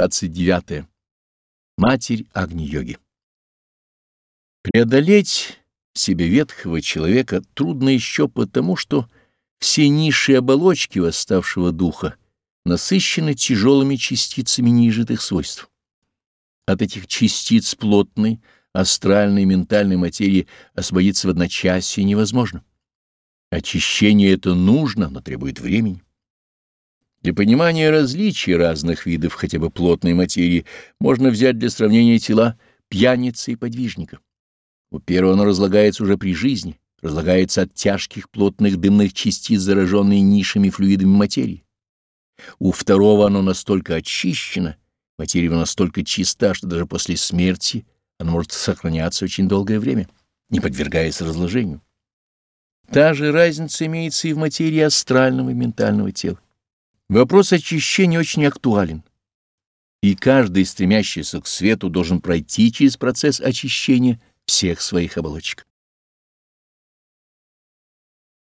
29. Матерь Агни-йоги Преодолеть себе ветхого человека трудно еще потому, что все ниши оболочки восставшего духа насыщены тяжелыми частицами неизжитых свойств. От этих частиц плотной, астральной ментальной материи освободиться в одночасье невозможно. Очищение это нужно, но требует времени. Для понимания различий разных видов хотя бы плотной материи можно взять для сравнения тела пьяницы и подвижника. У первого оно разлагается уже при жизни, разлагается от тяжких плотных дымных частиц, зараженных нишами флюидами материи. У второго оно настолько очищено, материя настолько чиста, что даже после смерти она может сохраняться очень долгое время, не подвергаясь разложению. Та же разница имеется и в материи астрального и ментального тела. Вопрос очищения очень актуален, и каждый, стремящийся к свету, должен пройти через процесс очищения всех своих оболочек.